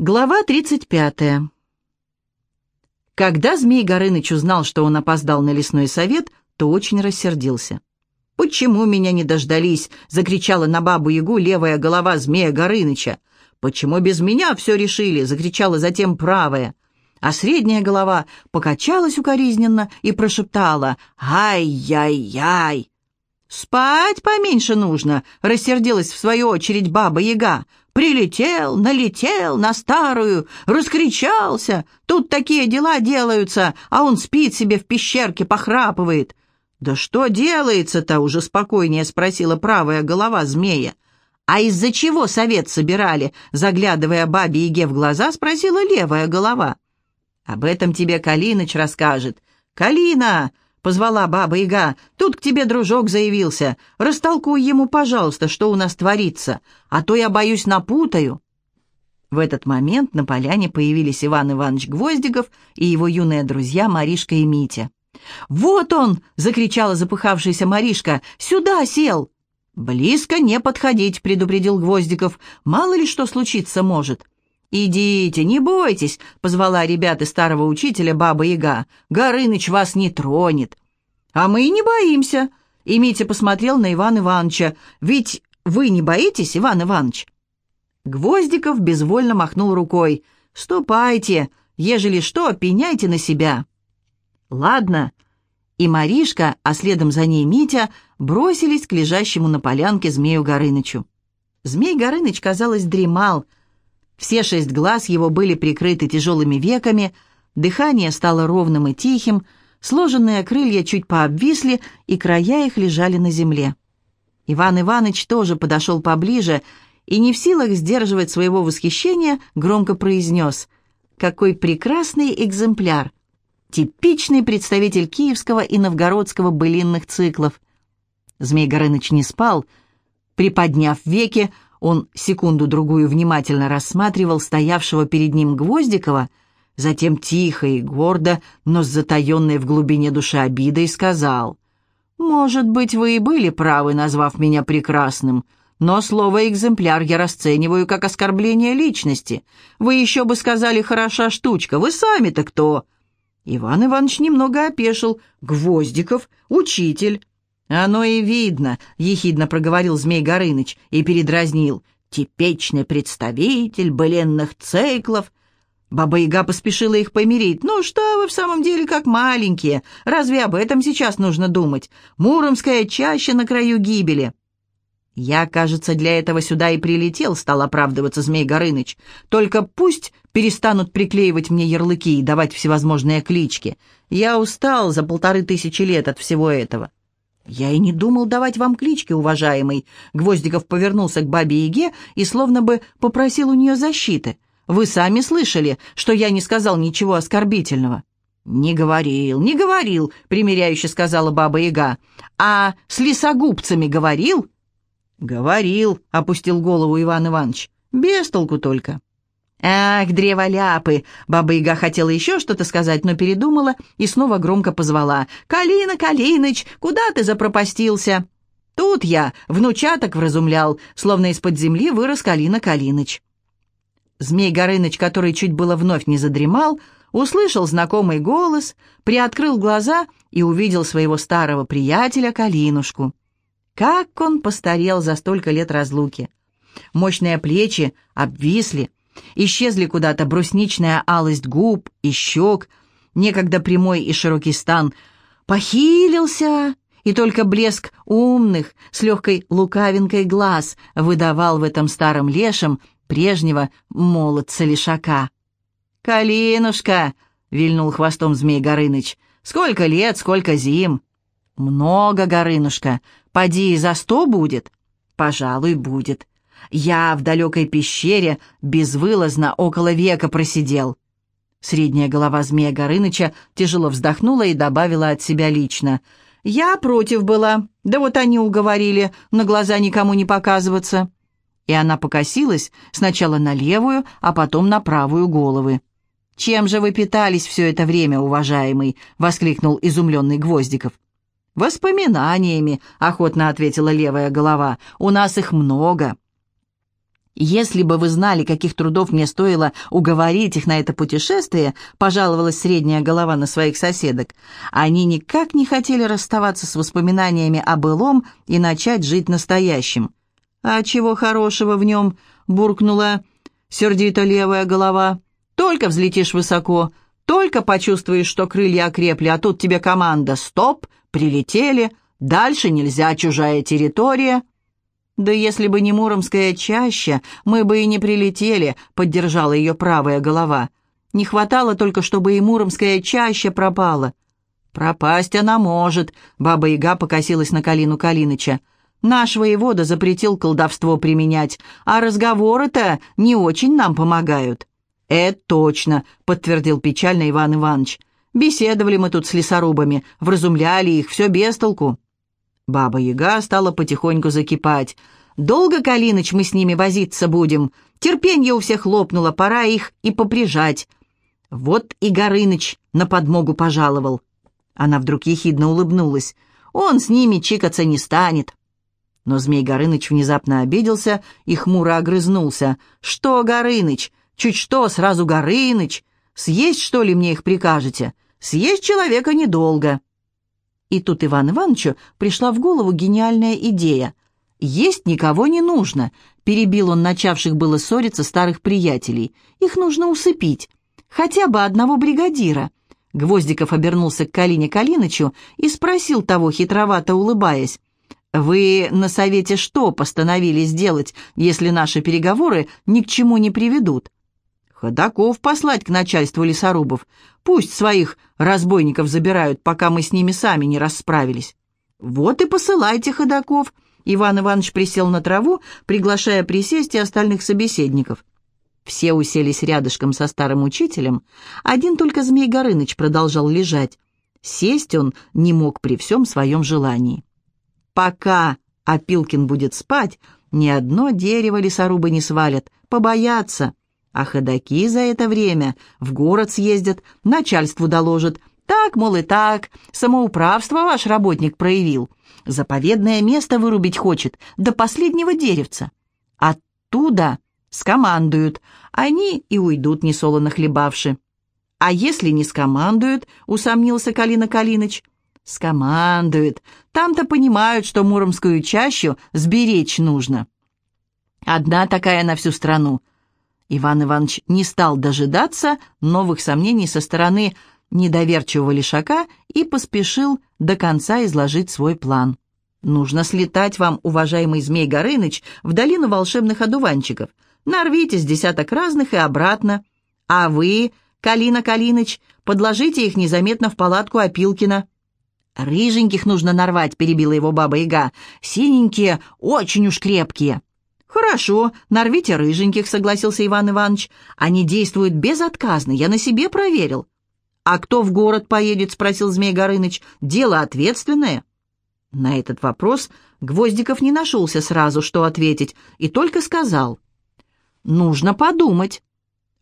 Глава 35. Когда Змей Горыныч узнал, что он опоздал на лесной совет, то очень рассердился. «Почему меня не дождались?» — закричала на бабу-ягу левая голова Змея Горыныча. «Почему без меня все решили?» — закричала затем правая. А средняя голова покачалась укоризненно и прошептала «Ай-яй-яй!» «Спать поменьше нужно», — рассердилась в свою очередь баба-яга. «Прилетел, налетел на старую, раскричался. Тут такие дела делаются, а он спит себе в пещерке, похрапывает». «Да что делается-то?» — уже спокойнее спросила правая голова змея. «А из-за чего совет собирали?» — заглядывая бабе Яге в глаза, спросила левая голова. «Об этом тебе Калиныч расскажет». «Калина!» — позвала Баба-Яга. «Тут к тебе дружок заявился. Растолкуй ему, пожалуйста, что у нас творится, а то я, боюсь, напутаю». В этот момент на поляне появились Иван Иванович Гвоздиков и его юные друзья Маришка и Митя. «Вот он!» — закричала запыхавшаяся Маришка. «Сюда сел!» «Близко не подходить», — предупредил Гвоздиков. «Мало ли что случиться может». «Идите, не бойтесь», — позвала ребята старого учителя Баба-Яга. «Горыныч вас не тронет». «А мы и не боимся», — Митя посмотрел на Ивана Ивановича. «Ведь вы не боитесь, Иван Иванович?» Гвоздиков безвольно махнул рукой. «Ступайте, ежели что, пеняйте на себя». «Ладно». И Маришка, а следом за ней Митя, бросились к лежащему на полянке Змею Горынычу. Змей Горыныч, казалось, дремал — все шесть глаз его были прикрыты тяжелыми веками, дыхание стало ровным и тихим, сложенные крылья чуть пообвисли, и края их лежали на земле. Иван Иванович тоже подошел поближе и, не в силах сдерживать своего восхищения, громко произнес «Какой прекрасный экземпляр! Типичный представитель киевского и новгородского былинных циклов!» Змей Горыныч не спал, приподняв веки, он секунду-другую внимательно рассматривал стоявшего перед ним Гвоздикова, затем тихо и гордо, но с затаенной в глубине души обидой сказал, «Может быть, вы и были правы, назвав меня прекрасным, но слово «экземпляр» я расцениваю как оскорбление личности. Вы еще бы сказали «хороша штучка», вы сами-то кто?» Иван Иванович немного опешил. «Гвоздиков, учитель». «Оно и видно», — ехидно проговорил Змей Горыныч и передразнил. «Типичный представитель быленных циклов». Баба-яга поспешила их помирить. «Ну что вы в самом деле как маленькие? Разве об этом сейчас нужно думать? Муромская чаще на краю гибели». «Я, кажется, для этого сюда и прилетел», — стал оправдываться Змей Горыныч. «Только пусть перестанут приклеивать мне ярлыки и давать всевозможные клички. Я устал за полторы тысячи лет от всего этого». «Я и не думал давать вам клички, уважаемый». Гвоздиков повернулся к бабе Яге и словно бы попросил у нее защиты. «Вы сами слышали, что я не сказал ничего оскорбительного». «Не говорил, не говорил», — примиряюще сказала баба Яга. «А с лесогубцами говорил?» «Говорил», — опустил голову Иван Иванович. «Без толку только». «Ах, древоляпы!» Баба-яга хотела еще что-то сказать, но передумала и снова громко позвала. «Калина, Калиныч, куда ты запропастился?» Тут я внучаток вразумлял, словно из-под земли вырос Калина Калиныч. Змей Горыныч, который чуть было вновь не задремал, услышал знакомый голос, приоткрыл глаза и увидел своего старого приятеля Калинушку. Как он постарел за столько лет разлуки! Мощные плечи обвисли, Исчезли куда-то брусничная алость губ и щек, некогда прямой и широкий стан. Похилился, и только блеск умных с легкой лукавинкой глаз выдавал в этом старом лешем прежнего молодца-лишака. «Калинушка!» — вильнул хвостом змей Горыныч. «Сколько лет, сколько зим!» «Много, Горынушка. Поди, за сто будет?» «Пожалуй, будет. Я в далекой пещере безвылазно около века просидел». Средняя голова змея Горыныча тяжело вздохнула и добавила от себя лично. «Я против была, да вот они уговорили на глаза никому не показываться». И она покосилась сначала на левую, а потом на правую головы. «Чем же вы питались все это время, уважаемый?» — воскликнул изумленный Гвоздиков. «Воспоминаниями», — охотно ответила левая голова. «У нас их много». «Если бы вы знали, каких трудов мне стоило уговорить их на это путешествие», пожаловалась средняя голова на своих соседок, «они никак не хотели расставаться с воспоминаниями о былом и начать жить настоящим». «А чего хорошего в нем?» — буркнула сердито левая голова. «Только взлетишь высоко, только почувствуешь, что крылья окрепли, а тут тебе команда «Стоп!» «Прилетели!» «Дальше нельзя, чужая территория!» «Да если бы не Муромская чаща, мы бы и не прилетели», — поддержала ее правая голова. «Не хватало только, чтобы и Муромская чаща пропала». «Пропасть она может», — Баба-Яга покосилась на Калину Калиныча. «Наш воевода запретил колдовство применять, а разговоры-то не очень нам помогают». «Это точно», — подтвердил печально Иван Иванович. «Беседовали мы тут с лесорубами, вразумляли их, все без толку». Баба-яга стала потихоньку закипать. «Долго, Калиныч, мы с ними возиться будем? Терпенье у всех лопнуло, пора их и поприжать». Вот и Горыныч на подмогу пожаловал. Она вдруг ехидно улыбнулась. «Он с ними чикаться не станет». Но Змей Горыныч внезапно обиделся и хмуро огрызнулся. «Что, Горыныч? Чуть что, сразу Горыныч? Съесть, что ли, мне их прикажете? Съесть человека недолго». И тут Иван Ивановичу пришла в голову гениальная идея. «Есть никого не нужно», — перебил он начавших было ссориться старых приятелей. «Их нужно усыпить. Хотя бы одного бригадира». Гвоздиков обернулся к Калине Калинычу и спросил того, хитровато улыбаясь. «Вы на совете что постановили сделать, если наши переговоры ни к чему не приведут?» Ходаков послать к начальству лесорубов. Пусть своих разбойников забирают, пока мы с ними сами не рассправились. Вот и посылайте ходаков. Иван Иванович присел на траву, приглашая присесть и остальных собеседников. Все уселись рядышком со старым учителем. Один только Змей Горыныч продолжал лежать. Сесть он не мог при всем своем желании. Пока Опилкин будет спать, ни одно дерево лесорубы не свалят, побоятся. А ходаки за это время в город съездят, начальству доложат. Так, мол, и так, самоуправство ваш работник проявил. Заповедное место вырубить хочет, до последнего деревца. Оттуда скомандуют, они и уйдут, несолоно хлебавши. А если не скомандуют, усомнился Калина Калиныч, скомандуют. Там-то понимают, что Муромскую чащу сберечь нужно. Одна такая на всю страну — Иван Иванович не стал дожидаться новых сомнений со стороны недоверчивого лишака и поспешил до конца изложить свой план. «Нужно слетать вам, уважаемый Змей Горыныч, в долину волшебных одуванчиков. Нарвитесь десяток разных и обратно. А вы, Калина Калиныч, подложите их незаметно в палатку Опилкина». «Рыженьких нужно нарвать», — перебила его баба-яга. «Синенькие, очень уж крепкие». «Хорошо, нарвите рыженьких», — согласился Иван Иванович. «Они действуют безотказно, я на себе проверил». «А кто в город поедет?» — спросил Змей Горыныч. «Дело ответственное». На этот вопрос Гвоздиков не нашелся сразу, что ответить, и только сказал. «Нужно подумать».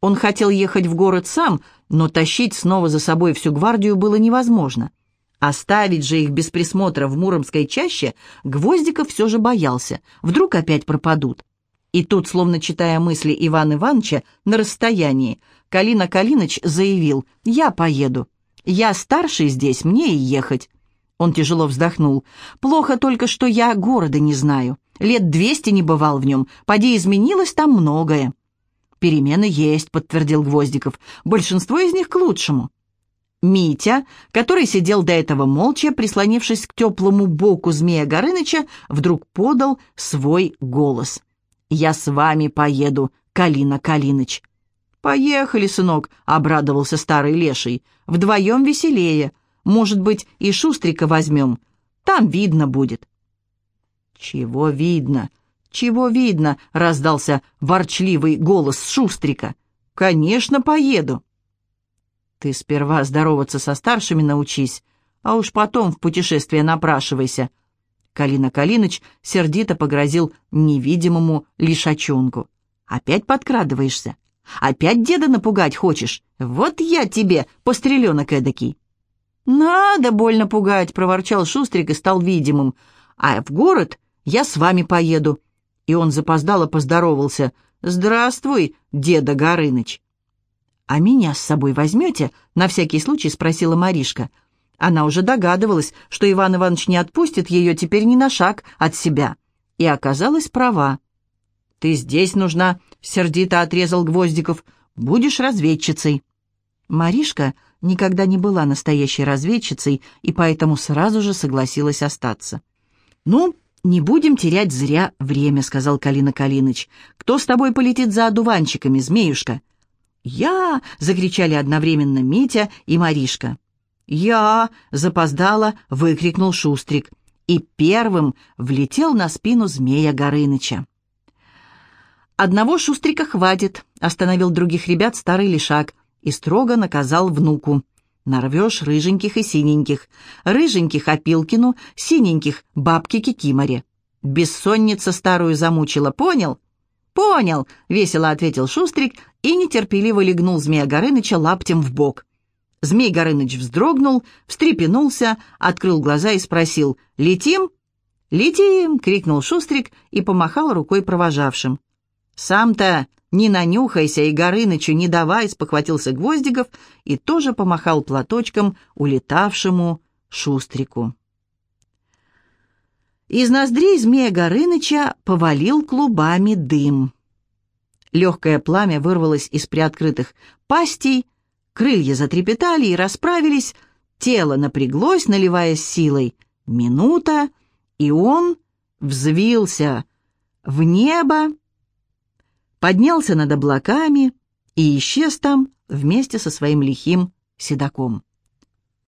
Он хотел ехать в город сам, но тащить снова за собой всю гвардию было невозможно. Оставить же их без присмотра в Муромской чаще Гвоздиков все же боялся. Вдруг опять пропадут. И тут, словно читая мысли Ивана Ивановича на расстоянии, Калина Калиныч заявил «Я поеду. Я старший здесь, мне и ехать». Он тяжело вздохнул. «Плохо только, что я города не знаю. Лет двести не бывал в нем. Поди изменилось там многое». «Перемены есть», — подтвердил Гвоздиков. «Большинство из них к лучшему». Митя, который сидел до этого молча, прислонившись к теплому боку змея Горыныча, вдруг подал свой голос. «Я с вами поеду, Калина Калиныч». «Поехали, сынок», — обрадовался старый леший. «Вдвоем веселее. Может быть, и Шустрика возьмем. Там видно будет». «Чего видно? Чего видно?» — раздался ворчливый голос Шустрика. «Конечно, поеду». Ты сперва здороваться со старшими научись, а уж потом в путешествие напрашивайся. Калина Калиныч сердито погрозил невидимому лишачонку. Опять подкрадываешься? Опять деда напугать хочешь? Вот я тебе, постреленок эдакий. «Надо больно пугать», — проворчал Шустрик и стал видимым. «А в город я с вами поеду». И он запоздало поздоровался — «Здравствуй, деда Горыныч!» «А меня с собой возьмете?» — на всякий случай спросила Маришка. Она уже догадывалась, что Иван Иванович не отпустит ее теперь ни на шаг от себя. И оказалась права. «Ты здесь нужна», — сердито отрезал Гвоздиков. «Будешь разведчицей». Маришка никогда не была настоящей разведчицей и поэтому сразу же согласилась остаться. «Ну, не будем терять зря время», — сказал Калина Калиныч. «Кто с тобой полетит за одуванчиками, змеюшка?» «Я!» — закричали одновременно Митя и Маришка. «Я!» — запоздало, выкрикнул Шустрик. И первым влетел на спину змея Горыныча. «Одного Шустрика хватит», — остановил других ребят старый лишак и строго наказал внуку. «Нарвешь рыженьких и синеньких. Рыженьких Опилкину, синеньких бабке Кикиморе. Бессонница старую замучила, понял?» «Понял», — весело ответил Шустрик и нетерпеливо легнул Змея Горыныча лаптем в бок. Змей Горыныч вздрогнул, встрепенулся, открыл глаза и спросил «Летим?» «Летим!» — крикнул Шустрик и помахал рукой провожавшим. «Сам-то не нанюхайся и Горынычу не давай!» — спохватился Гвоздиков и тоже помахал платочком улетавшему Шустрику. Из ноздрей змея Горыныча повалил клубами дым. Легкое пламя вырвалось из приоткрытых пастей, крылья затрепетали и расправились, тело напряглось, наливаясь силой. Минута, и он взвился в небо, поднялся над облаками и исчез там вместе со своим лихим седаком.